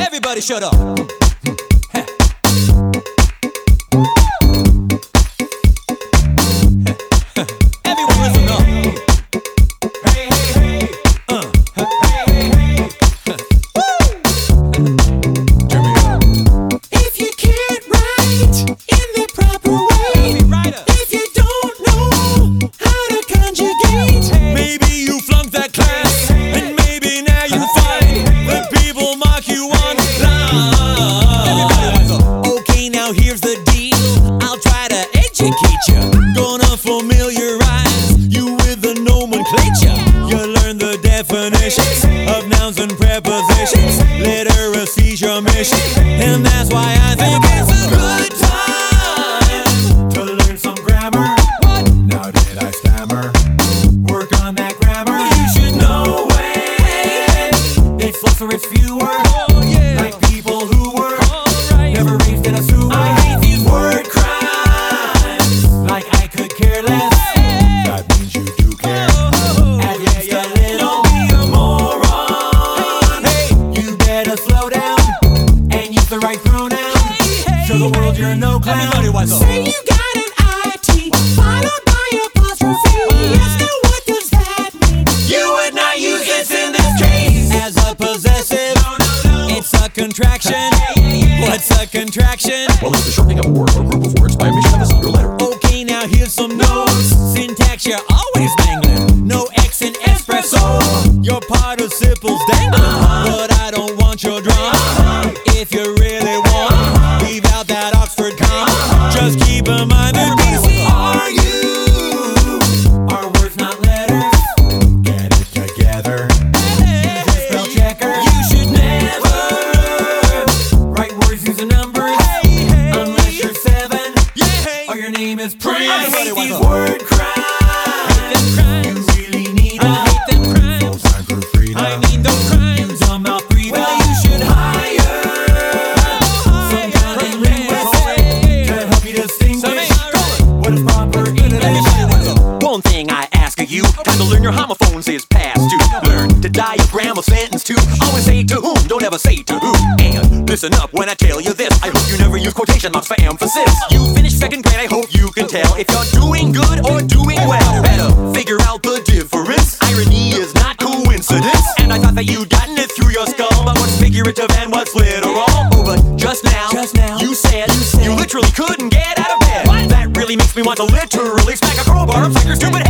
Everybody shut up. Definitions of nouns and prepositions. Literacy's your mission, Show the world you're no clown. say you got an IT followed by apostrophe. Yes, now what does that mean? You would not use this in this case as a possessive. It's a contraction. What's a contraction? Well, it's the shortening of a word or group of words by omission of a single letter. Okay, now here's some notes. Syntax, you're always mangling. No X in espresso. Your participles dangling. Uh-huh. But I don't want your drama. Or your name is Prince. I hate these word crimes. Is past due. Learn to diagram a sentence to always say to whom, don't ever say to who. And listen up when I tell you this. I hope you never use quotation marks for emphasis. You finished second grade, I hope you can tell if you're doing good or doing well. Better figure out the difference. Irony is not coincidence. And I thought that you'd gotten it through your skull, but what's figurative and what's literal? Oh, but just now, Just now, you said you, literally couldn't get out of bed. That really makes me want to literally smack a crowbar upside your stupid head. I read your